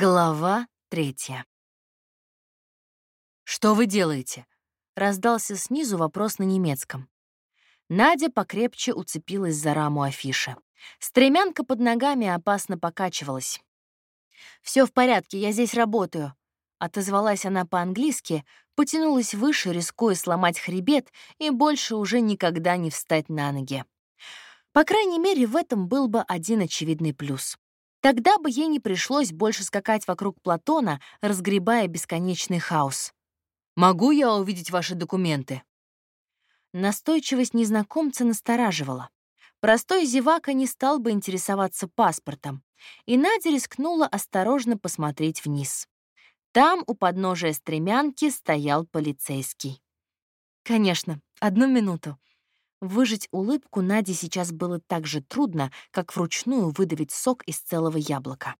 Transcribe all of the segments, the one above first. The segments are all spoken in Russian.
Глава третья. «Что вы делаете?» — раздался снизу вопрос на немецком. Надя покрепче уцепилась за раму афиши. Стремянка под ногами опасно покачивалась. Все в порядке, я здесь работаю», — отозвалась она по-английски, потянулась выше, рискуя сломать хребет и больше уже никогда не встать на ноги. По крайней мере, в этом был бы один очевидный плюс. Тогда бы ей не пришлось больше скакать вокруг Платона, разгребая бесконечный хаос. «Могу я увидеть ваши документы?» Настойчивость незнакомца настораживала. Простой зевака не стал бы интересоваться паспортом, и Надя рискнула осторожно посмотреть вниз. Там у подножия стремянки стоял полицейский. «Конечно, одну минуту», Выжить улыбку Наде сейчас было так же трудно, как вручную выдавить сок из целого яблока.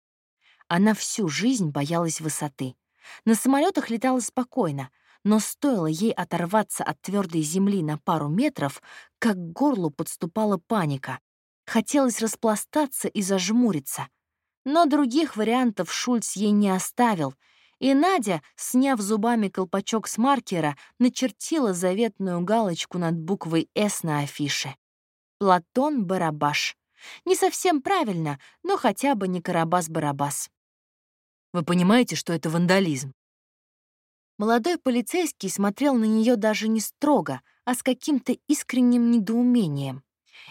Она всю жизнь боялась высоты. На самолетах летала спокойно, но стоило ей оторваться от твердой земли на пару метров, как к горлу подступала паника. Хотелось распластаться и зажмуриться. Но других вариантов Шульц ей не оставил — и Надя, сняв зубами колпачок с маркера, начертила заветную галочку над буквой «С» на афише. Платон Барабаш. Не совсем правильно, но хотя бы не Карабас-Барабас. Вы понимаете, что это вандализм? Молодой полицейский смотрел на нее даже не строго, а с каким-то искренним недоумением.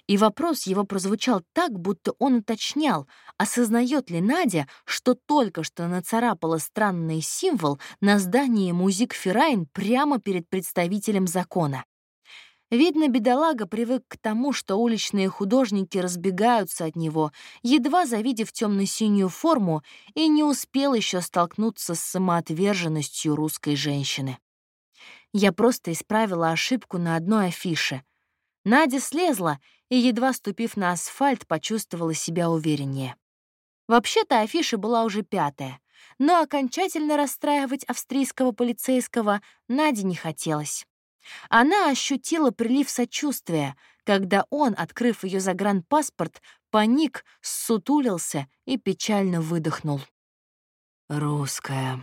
И вопрос его прозвучал так, будто он уточнял, осознает ли Надя, что только что нацарапала странный символ на здании музик Феррайн прямо перед представителем закона. Видно, бедолага привык к тому, что уличные художники разбегаются от него, едва завидев темно-синюю форму, и не успел еще столкнуться с самоотверженностью русской женщины. Я просто исправила ошибку на одной афише. Надя слезла и, едва ступив на асфальт, почувствовала себя увереннее. Вообще-то афиша была уже пятая, но окончательно расстраивать австрийского полицейского Наде не хотелось. Она ощутила прилив сочувствия, когда он, открыв ее загранпаспорт, паник, ссутулился и печально выдохнул. «Русская»,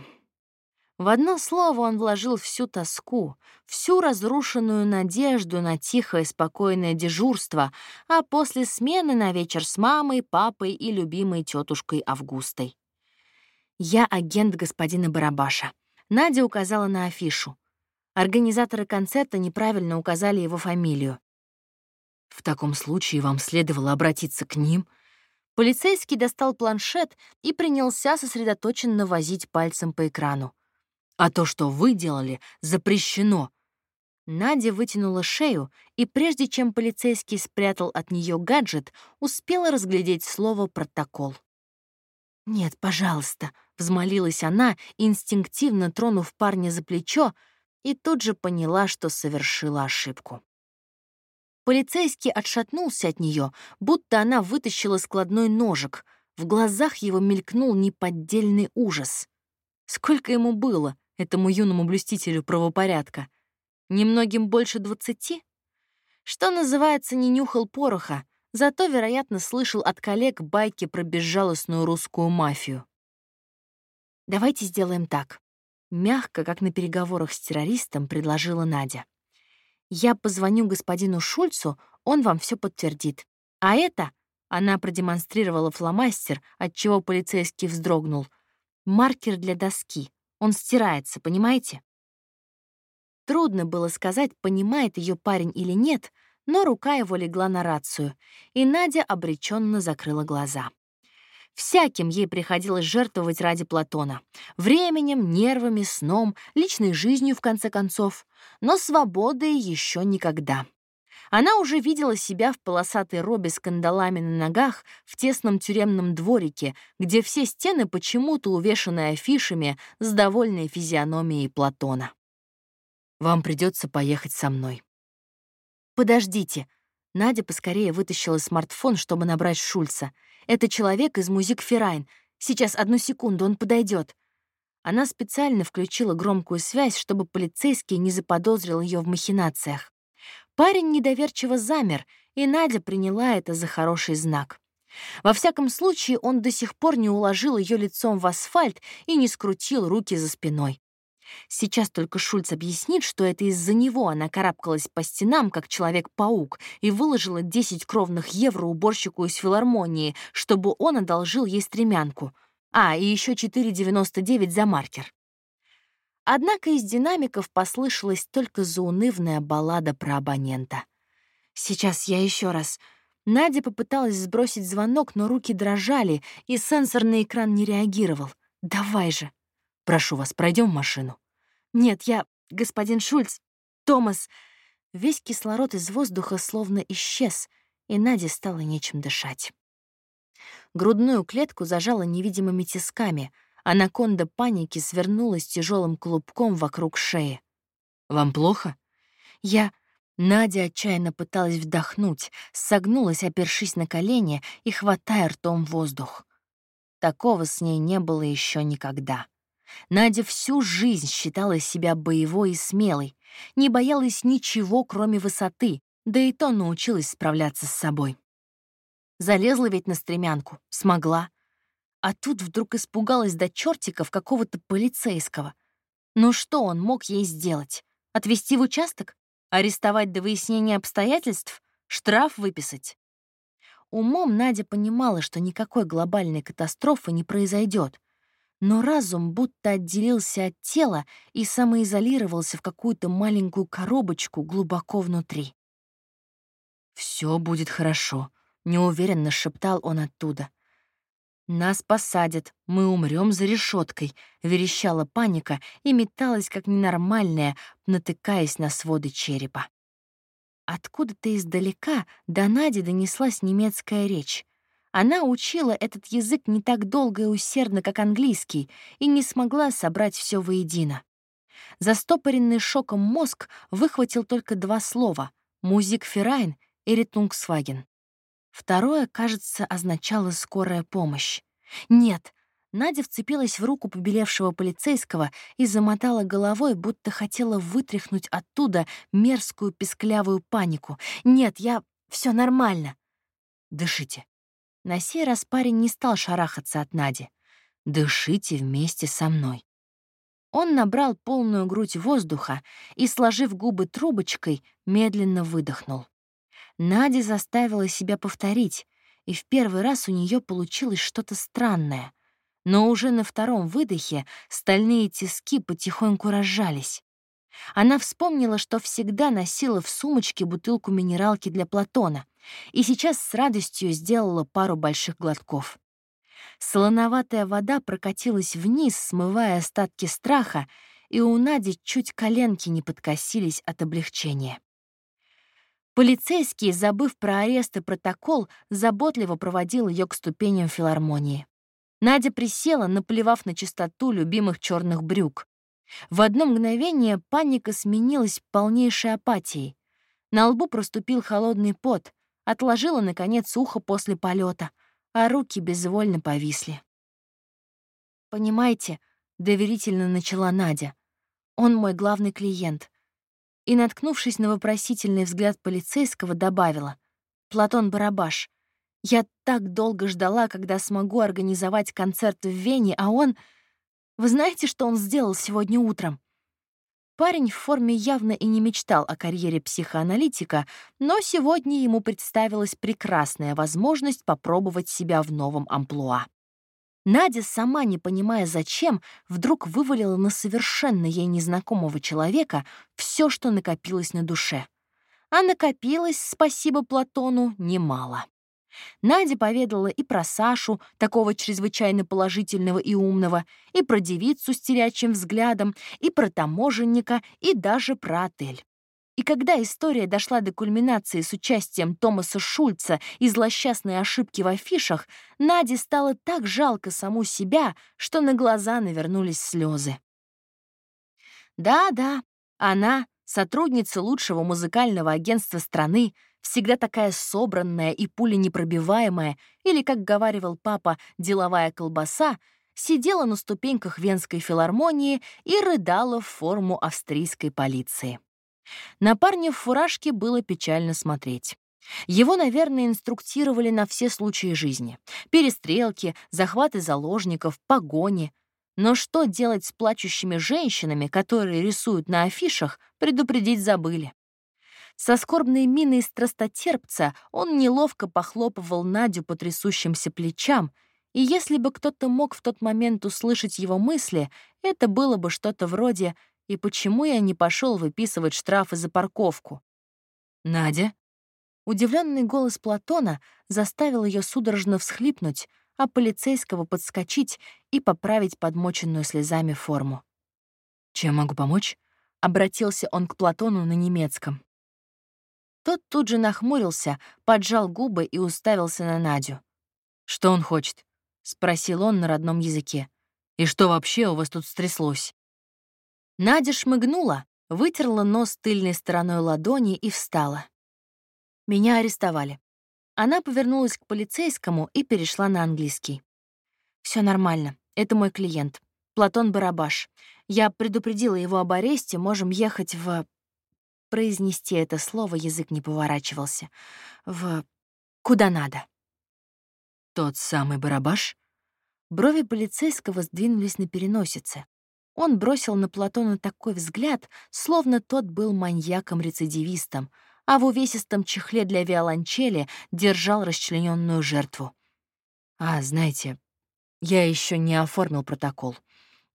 в одно слово он вложил всю тоску, всю разрушенную надежду на тихое спокойное дежурство, а после смены на вечер с мамой, папой и любимой тетушкой Августой. «Я агент господина Барабаша». Надя указала на афишу. Организаторы концерта неправильно указали его фамилию. «В таком случае вам следовало обратиться к ним», Полицейский достал планшет и принялся сосредоточенно возить пальцем по экрану. А то, что вы делали, запрещено. Надя вытянула шею, и прежде чем полицейский спрятал от нее гаджет, успела разглядеть слово «протокол». «Нет, пожалуйста», — взмолилась она, инстинктивно тронув парня за плечо, и тут же поняла, что совершила ошибку. Полицейский отшатнулся от нее, будто она вытащила складной ножик. В глазах его мелькнул неподдельный ужас. Сколько ему было? Этому юному блюстителю правопорядка? Немногим больше двадцати? Что называется, не нюхал пороха, зато, вероятно, слышал от коллег байки про безжалостную русскую мафию. «Давайте сделаем так», — мягко, как на переговорах с террористом, предложила Надя. «Я позвоню господину Шульцу, он вам все подтвердит. А это...» — она продемонстрировала фломастер, отчего полицейский вздрогнул. «Маркер для доски. Он стирается, понимаете? Трудно было сказать, понимает ее парень или нет, но рука его легла на рацию, и Надя обреченно закрыла глаза. Всяким ей приходилось жертвовать ради Платона. Временем, нервами, сном, личной жизнью, в конце концов. Но свободой еще никогда. Она уже видела себя в полосатой робе с кандалами на ногах в тесном тюремном дворике, где все стены почему-то увешаны афишами с довольной физиономией Платона. «Вам придется поехать со мной». «Подождите». Надя поскорее вытащила смартфон, чтобы набрать Шульца. «Это человек из Музик Феррайн. Сейчас, одну секунду, он подойдет. Она специально включила громкую связь, чтобы полицейский не заподозрил ее в махинациях. Парень недоверчиво замер, и Надя приняла это за хороший знак. Во всяком случае, он до сих пор не уложил ее лицом в асфальт и не скрутил руки за спиной. Сейчас только Шульц объяснит, что это из-за него она карабкалась по стенам, как Человек-паук, и выложила 10 кровных евро уборщику из филармонии, чтобы он одолжил ей стремянку. А, и еще 4,99 за маркер. Однако из динамиков послышалась только заунывная баллада про абонента. «Сейчас я еще раз...» Надя попыталась сбросить звонок, но руки дрожали, и сенсорный экран не реагировал. «Давай же!» Прошу вас, пройдем машину. Нет, я... Господин Шульц... Томас... Весь кислород из воздуха словно исчез, и Наде стало нечем дышать. Грудную клетку зажала невидимыми тисками, анаконда паники свернулась тяжелым клубком вокруг шеи. «Вам плохо?» «Я...» Надя отчаянно пыталась вдохнуть, согнулась, опершись на колени и хватая ртом воздух. Такого с ней не было еще никогда. Надя всю жизнь считала себя боевой и смелой, не боялась ничего, кроме высоты, да и то научилась справляться с собой. Залезла ведь на стремянку, смогла. А тут вдруг испугалась до чертиков какого-то полицейского. Ну что он мог ей сделать? Отвезти в участок? Арестовать до выяснения обстоятельств? Штраф выписать? Умом Надя понимала, что никакой глобальной катастрофы не произойдет, но разум будто отделился от тела и самоизолировался в какую-то маленькую коробочку глубоко внутри. Все будет хорошо», — неуверенно шептал он оттуда. «Нас посадят, мы умрем за решеткой», — верещала паника и металась как ненормальная, натыкаясь на своды черепа. Откуда-то издалека до Нади донеслась немецкая речь. Она учила этот язык не так долго и усердно, как английский, и не смогла собрать все воедино. Застопоренный шоком мозг выхватил только два слова — «музик Ферайн» и «ретунгсваген». Второе, кажется, означало «скорая помощь». Нет, Надя вцепилась в руку побелевшего полицейского и замотала головой, будто хотела вытряхнуть оттуда мерзкую песклявую панику. «Нет, я... все нормально». «Дышите», на сей раз парень не стал шарахаться от Нади. «Дышите вместе со мной». Он набрал полную грудь воздуха и, сложив губы трубочкой, медленно выдохнул. Надя заставила себя повторить, и в первый раз у нее получилось что-то странное. Но уже на втором выдохе стальные тиски потихоньку разжались. Она вспомнила, что всегда носила в сумочке бутылку минералки для Платона, и сейчас с радостью сделала пару больших глотков. Солоноватая вода прокатилась вниз, смывая остатки страха, и у Нади чуть коленки не подкосились от облегчения. Полицейский, забыв про арест и протокол, заботливо проводил ее к ступеням филармонии. Надя присела, наплевав на чистоту любимых черных брюк. В одно мгновение паника сменилась полнейшей апатией. На лбу проступил холодный пот, отложила, наконец, ухо после полета, а руки безвольно повисли. «Понимаете», — доверительно начала Надя, — «он мой главный клиент». И, наткнувшись на вопросительный взгляд полицейского, добавила, «Платон Барабаш, я так долго ждала, когда смогу организовать концерт в Вене, а он... Вы знаете, что он сделал сегодня утром?» Парень в форме явно и не мечтал о карьере психоаналитика, но сегодня ему представилась прекрасная возможность попробовать себя в новом амплуа. Надя, сама не понимая зачем, вдруг вывалила на совершенно ей незнакомого человека все, что накопилось на душе. А накопилось, спасибо Платону, немало. Надя поведала и про Сашу, такого чрезвычайно положительного и умного, и про девицу с терячим взглядом, и про таможенника, и даже про отель. И когда история дошла до кульминации с участием Томаса Шульца и злосчастной ошибки в афишах, Наде стало так жалко саму себя, что на глаза навернулись слезы. Да-да, она, сотрудница лучшего музыкального агентства страны, всегда такая собранная и пуленепробиваемая, или, как говаривал папа, деловая колбаса, сидела на ступеньках Венской филармонии и рыдала в форму австрийской полиции. На парня в фуражке было печально смотреть. Его, наверное, инструктировали на все случаи жизни. Перестрелки, захваты заложников, погони. Но что делать с плачущими женщинами, которые рисуют на афишах, предупредить забыли. Со скорбной миной страстотерпца он неловко похлопывал Надю по трясущимся плечам, и если бы кто-то мог в тот момент услышать его мысли, это было бы что-то вроде «И почему я не пошел выписывать штрафы за парковку?» «Надя?» Удивленный голос Платона заставил ее судорожно всхлипнуть, а полицейского подскочить и поправить подмоченную слезами форму. «Чем могу помочь?» — обратился он к Платону на немецком. Тот тут же нахмурился, поджал губы и уставился на Надю. «Что он хочет?» — спросил он на родном языке. «И что вообще у вас тут стряслось?» Надя шмыгнула, вытерла нос тыльной стороной ладони и встала. Меня арестовали. Она повернулась к полицейскому и перешла на английский. Все нормально. Это мой клиент. Платон Барабаш. Я предупредила его об аресте, можем ехать в... Произнести это слово язык не поворачивался. В... Куда надо. Тот самый Барабаш? Брови полицейского сдвинулись на переносице. Он бросил на Платона такой взгляд, словно тот был маньяком-рецидивистом, а в увесистом чехле для виолончели держал расчлененную жертву. «А, знаете, я еще не оформил протокол.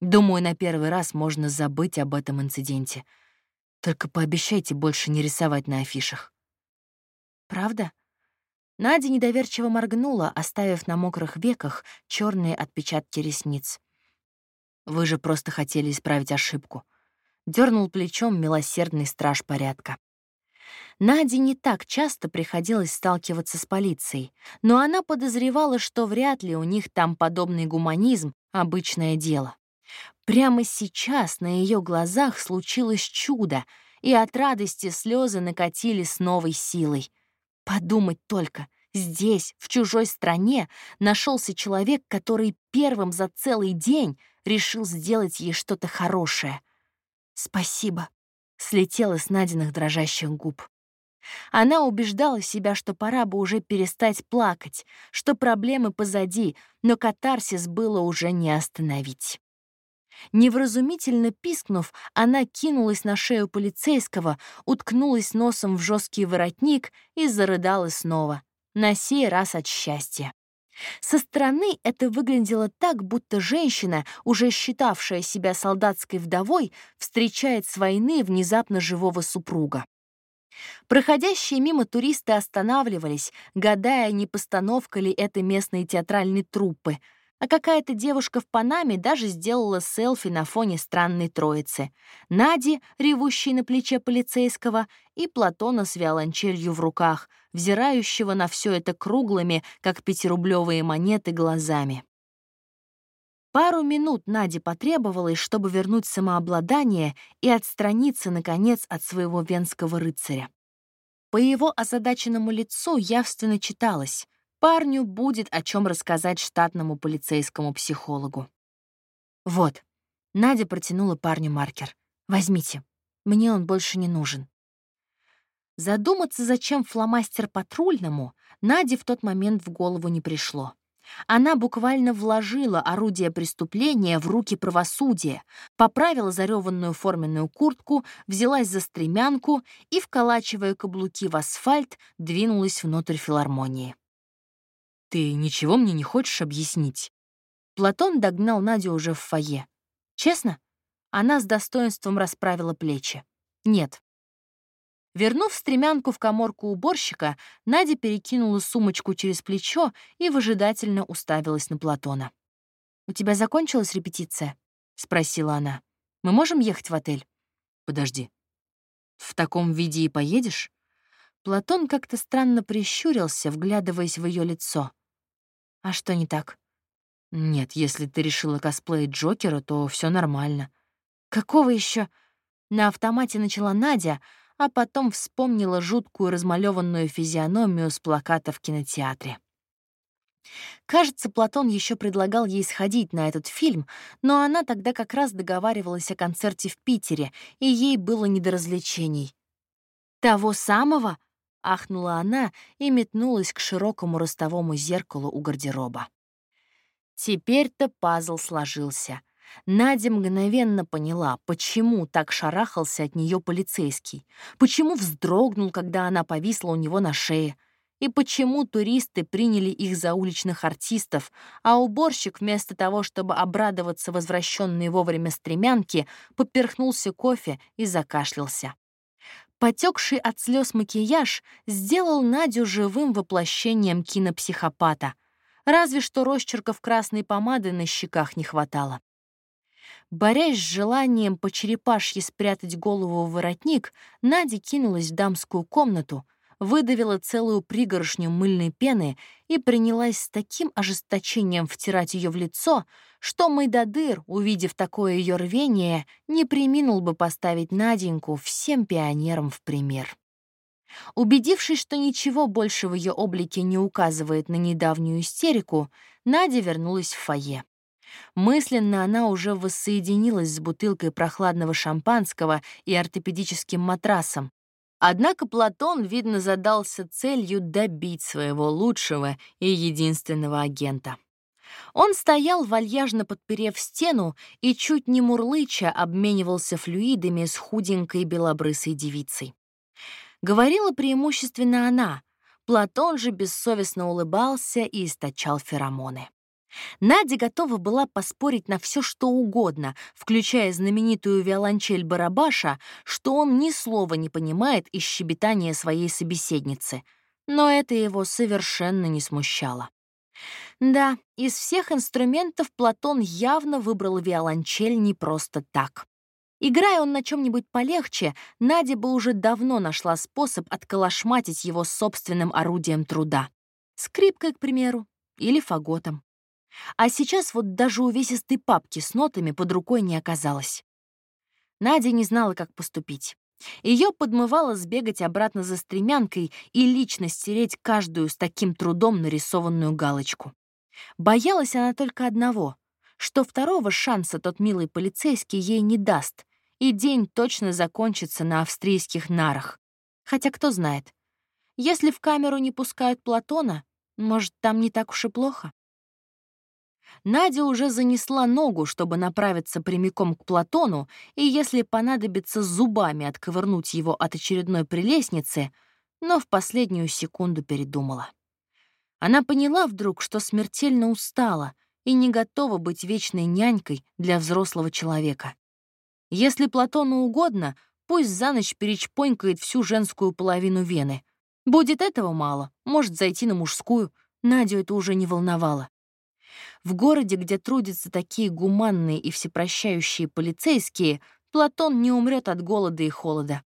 Думаю, на первый раз можно забыть об этом инциденте», только пообещайте больше не рисовать на афишах». «Правда?» Надя недоверчиво моргнула, оставив на мокрых веках черные отпечатки ресниц. «Вы же просто хотели исправить ошибку», — дернул плечом милосердный страж порядка. Наде не так часто приходилось сталкиваться с полицией, но она подозревала, что вряд ли у них там подобный гуманизм — обычное дело. Прямо сейчас на ее глазах случилось чудо, и от радости слезы накатили с новой силой. Подумать только, здесь, в чужой стране, нашелся человек, который первым за целый день решил сделать ей что-то хорошее. «Спасибо», — слетела с Надиных дрожащих губ. Она убеждала себя, что пора бы уже перестать плакать, что проблемы позади, но катарсис было уже не остановить. Невразумительно пискнув, она кинулась на шею полицейского, уткнулась носом в жесткий воротник и зарыдала снова, на сей раз от счастья. Со стороны это выглядело так, будто женщина, уже считавшая себя солдатской вдовой, встречает с войны внезапно живого супруга. Проходящие мимо туристы останавливались, гадая, не постановка ли это местной театральной труппы — а какая-то девушка в Панаме даже сделала селфи на фоне странной троицы. Нади, ревущей на плече полицейского, и Платона с виолончелью в руках, взирающего на все это круглыми, как пятирублевые монеты, глазами. Пару минут Наде потребовалось, чтобы вернуть самообладание и отстраниться, наконец, от своего венского рыцаря. По его озадаченному лицу явственно читалось Парню будет о чем рассказать штатному полицейскому психологу. Вот, Надя протянула парню маркер. Возьмите, мне он больше не нужен. Задуматься, зачем фломастер патрульному, Наде в тот момент в голову не пришло. Она буквально вложила орудие преступления в руки правосудия, поправила зареванную форменную куртку, взялась за стремянку и, вколачивая каблуки в асфальт, двинулась внутрь филармонии. «Ты ничего мне не хочешь объяснить?» Платон догнал Надю уже в фойе. «Честно?» Она с достоинством расправила плечи. «Нет». Вернув стремянку в коморку уборщика, Надя перекинула сумочку через плечо и выжидательно уставилась на Платона. «У тебя закончилась репетиция?» — спросила она. «Мы можем ехать в отель?» «Подожди. В таком виде и поедешь?» Платон как-то странно прищурился, вглядываясь в ее лицо. А что не так? Нет, если ты решила косплеить Джокера, то все нормально. Какого еще? На автомате начала Надя, а потом вспомнила жуткую размалеванную физиономию с плаката в кинотеатре. Кажется, Платон еще предлагал ей сходить на этот фильм, но она тогда как раз договаривалась о концерте в Питере, и ей было не до развлечений. «Того самого?» — ахнула она и метнулась к широкому ростовому зеркалу у гардероба. Теперь-то пазл сложился. Надя мгновенно поняла, почему так шарахался от нее полицейский, почему вздрогнул, когда она повисла у него на шее, и почему туристы приняли их за уличных артистов, а уборщик, вместо того, чтобы обрадоваться возвращенной вовремя стремянке, поперхнулся кофе и закашлялся. Потекший от слез макияж сделал Надю живым воплощением кинопсихопата. Разве что росчерков красной помады на щеках не хватало. Борясь с желанием по черепашье спрятать голову в воротник, Надя кинулась в дамскую комнату, выдавила целую пригоршню мыльной пены и принялась с таким ожесточением втирать ее в лицо, что Майдадыр, увидев такое ее рвение, не приминул бы поставить Наденьку всем пионерам в пример. Убедившись, что ничего больше в ее облике не указывает на недавнюю истерику, Надя вернулась в фойе. Мысленно она уже воссоединилась с бутылкой прохладного шампанского и ортопедическим матрасом, Однако Платон, видно, задался целью добить своего лучшего и единственного агента. Он стоял, вальяжно подперев стену, и чуть не мурлыча обменивался флюидами с худенькой белобрысой девицей. Говорила преимущественно она, Платон же бессовестно улыбался и источал феромоны. Надя готова была поспорить на все, что угодно, включая знаменитую виолончель Барабаша, что он ни слова не понимает из щебетания своей собеседницы. Но это его совершенно не смущало. Да, из всех инструментов Платон явно выбрал виолончель не просто так. Играя он на чем-нибудь полегче, Надя бы уже давно нашла способ отколошматить его собственным орудием труда. Скрипкой, к примеру, или фаготом. А сейчас вот даже увесистой папки с нотами под рукой не оказалось. Надя не знала, как поступить. Ее подмывало сбегать обратно за стремянкой и лично стереть каждую с таким трудом нарисованную галочку. Боялась она только одного, что второго шанса тот милый полицейский ей не даст, и день точно закончится на австрийских нарах. Хотя кто знает, если в камеру не пускают Платона, может, там не так уж и плохо? Надя уже занесла ногу, чтобы направиться прямиком к Платону, и если понадобится зубами отковырнуть его от очередной прелестницы, но в последнюю секунду передумала. Она поняла вдруг, что смертельно устала и не готова быть вечной нянькой для взрослого человека. Если Платону угодно, пусть за ночь перечпонькает всю женскую половину вены. Будет этого мало, может зайти на мужскую. Надю это уже не волновало. В городе, где трудятся такие гуманные и всепрощающие полицейские, Платон не умрет от голода и холода.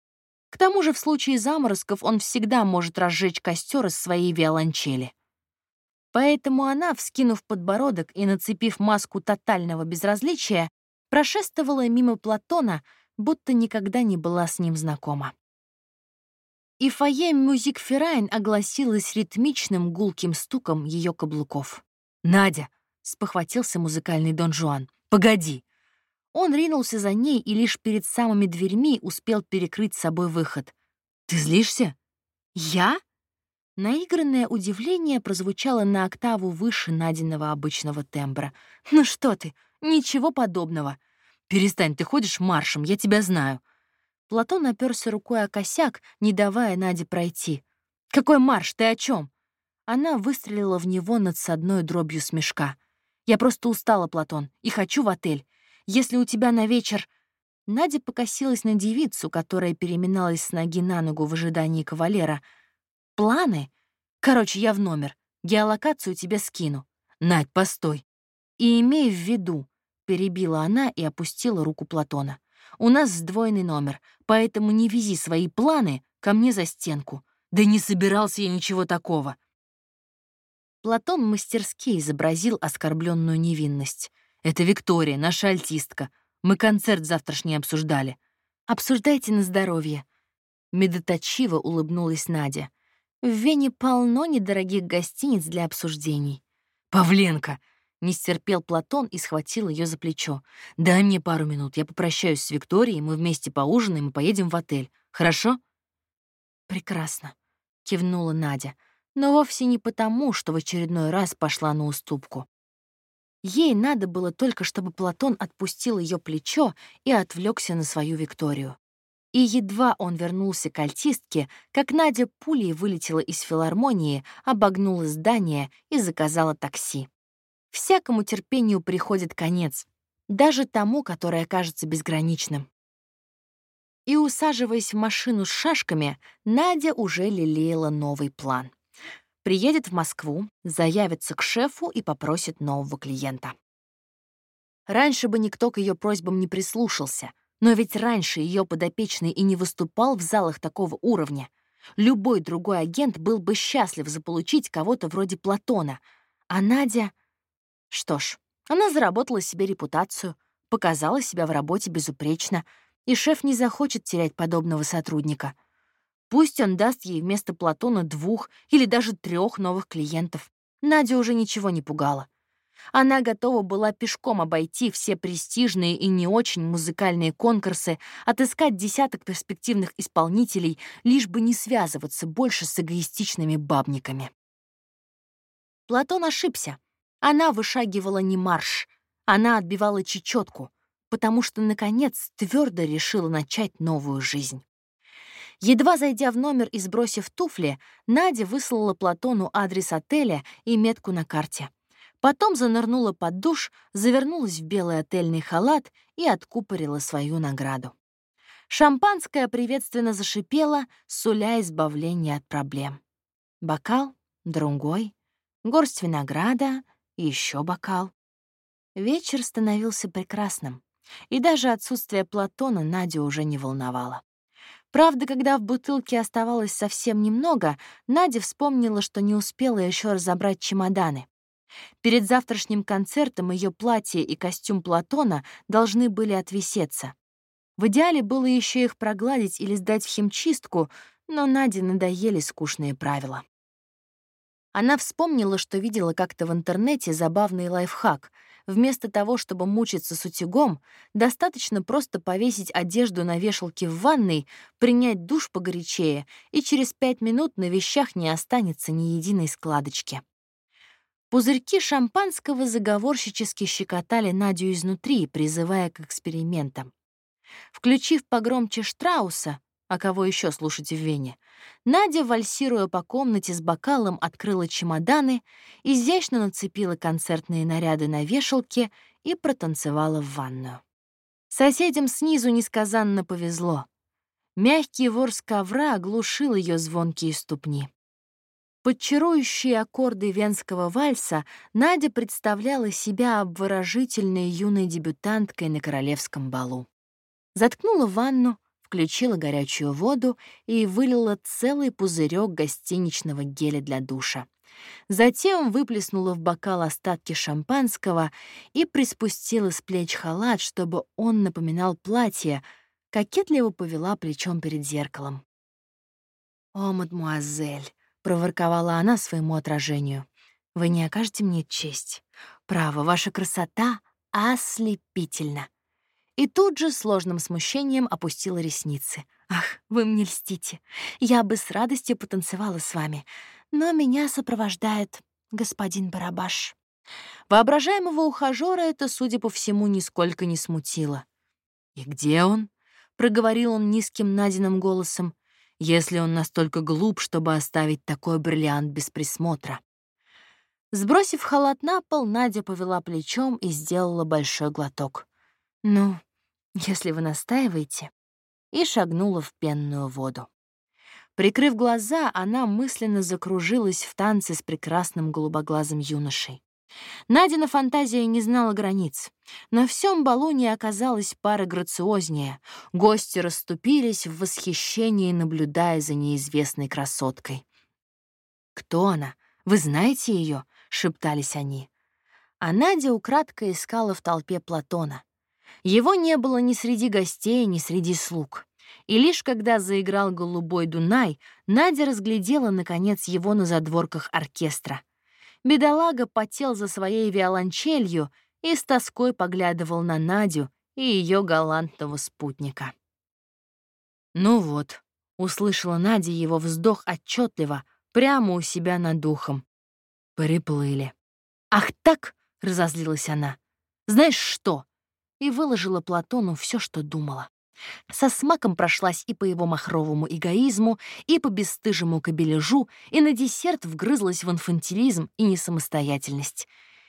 К тому же в случае заморозков он всегда может разжечь костер из своей виолончели. Поэтому она, вскинув подбородок и нацепив маску тотального безразличия, прошествовала мимо Платона, будто никогда не была с ним знакома. И фойе Мюзик Феррайн огласилось ритмичным гулким стуком ее каблуков. «Надя!» — спохватился музыкальный Дон Жуан. «Погоди!» Он ринулся за ней и лишь перед самыми дверьми успел перекрыть собой выход. «Ты злишься?» «Я?» Наигранное удивление прозвучало на октаву выше найденного обычного тембра. «Ну что ты, ничего подобного. Перестань, ты ходишь маршем, я тебя знаю». Платон оперся рукой о косяк, не давая Наде пройти. «Какой марш? Ты о чем? Она выстрелила в него над надсадной дробью смешка. «Я просто устала, Платон, и хочу в отель. Если у тебя на вечер...» Надя покосилась на девицу, которая переминалась с ноги на ногу в ожидании кавалера. «Планы? Короче, я в номер. Геолокацию тебе скину. Надь, постой. И имей в виду, — перебила она и опустила руку Платона. «У нас сдвоенный номер, поэтому не вези свои планы ко мне за стенку. Да не собирался я ничего такого. Платон мастерски изобразил оскорбленную невинность. «Это Виктория, наша альтистка. Мы концерт завтрашний обсуждали. Обсуждайте на здоровье». Медоточиво улыбнулась Надя. «В Вене полно недорогих гостиниц для обсуждений». «Павленко!» — не стерпел Платон и схватил ее за плечо. «Дай мне пару минут, я попрощаюсь с Викторией, мы вместе поужинаем и поедем в отель. Хорошо?» «Прекрасно», — кивнула Надя, но вовсе не потому, что в очередной раз пошла на уступку. Ей надо было только, чтобы Платон отпустил ее плечо и отвлекся на свою Викторию. И едва он вернулся к альтистке, как Надя пулей вылетела из филармонии, обогнула здание и заказала такси. Всякому терпению приходит конец, даже тому, которое кажется безграничным. И, усаживаясь в машину с шашками, Надя уже лелеяла новый план. Приедет в Москву, заявится к шефу и попросит нового клиента. Раньше бы никто к ее просьбам не прислушался, но ведь раньше ее подопечный и не выступал в залах такого уровня. Любой другой агент был бы счастлив заполучить кого-то вроде Платона. А Надя... Что ж, она заработала себе репутацию, показала себя в работе безупречно, и шеф не захочет терять подобного сотрудника. Пусть он даст ей вместо Платона двух или даже трех новых клиентов. Надя уже ничего не пугала. Она готова была пешком обойти все престижные и не очень музыкальные конкурсы, отыскать десяток перспективных исполнителей, лишь бы не связываться больше с эгоистичными бабниками. Платон ошибся. Она вышагивала не марш, она отбивала чечетку, потому что, наконец, твердо решила начать новую жизнь. Едва зайдя в номер и сбросив туфли, Надя выслала Платону адрес отеля и метку на карте. Потом занырнула под душ, завернулась в белый отельный халат и откупорила свою награду. Шампанское приветственно зашипело, суля избавление от проблем. Бокал, другой, горсть винограда, еще бокал. Вечер становился прекрасным, и даже отсутствие Платона Надю уже не волновало. Правда, когда в бутылке оставалось совсем немного, Надя вспомнила, что не успела еще разобрать чемоданы. Перед завтрашним концертом ее платье и костюм Платона должны были отвисеться. В идеале было еще их прогладить или сдать в химчистку, но Наде надоели скучные правила. Она вспомнила, что видела как-то в интернете забавный лайфхак. Вместо того, чтобы мучиться с утюгом, достаточно просто повесить одежду на вешалке в ванной, принять душ погорячее, и через пять минут на вещах не останется ни единой складочки. Пузырьки шампанского заговорщически щекотали Надю изнутри, призывая к экспериментам. Включив погромче Штрауса, а кого еще слушать в Вене, Надя, вальсируя по комнате с бокалом, открыла чемоданы, изящно нацепила концертные наряды на вешалке и протанцевала в ванную. Соседям снизу несказанно повезло. Мягкий ворс ковра оглушил ее звонкие ступни. Под аккорды венского вальса Надя представляла себя обворожительной юной дебютанткой на королевском балу. Заткнула ванну, включила горячую воду и вылила целый пузырек гостиничного геля для душа. Затем выплеснула в бокал остатки шампанского и приспустила с плеч халат, чтобы он напоминал платье, кокетливо повела плечом перед зеркалом. «О, мадмуазель!» — проворковала она своему отражению. «Вы не окажете мне честь. Право, ваша красота ослепительна». И тут же сложным смущением опустила ресницы. «Ах, вы мне льстите. Я бы с радостью потанцевала с вами, но меня сопровождает господин Барабаш». Воображаемого ухажёра это, судя по всему, нисколько не смутило. «И где он?» — проговорил он низким Надиным голосом если он настолько глуп, чтобы оставить такой бриллиант без присмотра. Сбросив халат на пол, Надя повела плечом и сделала большой глоток. «Ну, если вы настаиваете», и шагнула в пенную воду. Прикрыв глаза, она мысленно закружилась в танце с прекрасным голубоглазым юношей. Надина фантазия не знала границ. На всем балу не оказалось пары грациознее. Гости расступились в восхищении, наблюдая за неизвестной красоткой. «Кто она? Вы знаете ее? шептались они. А Надя украдко искала в толпе Платона. Его не было ни среди гостей, ни среди слуг. И лишь когда заиграл «Голубой Дунай», Надя разглядела, наконец, его на задворках оркестра — Бедолага потел за своей виолончелью и с тоской поглядывал на Надю и ее галантного спутника. «Ну вот», — Услышала Надя его вздох отчетливо, прямо у себя над духом. Приплыли. «Ах так!» — разозлилась она. «Знаешь что?» И выложила Платону все, что думала. Со смаком прошлась и по его махровому эгоизму, и по бесстыжему кабележу, и на десерт вгрызлась в инфантилизм и несамостоятельность.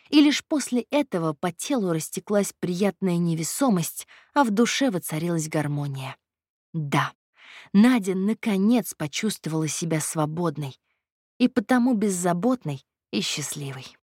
И лишь после этого по телу растеклась приятная невесомость, а в душе воцарилась гармония. Да, Надя наконец почувствовала себя свободной и потому беззаботной и счастливой.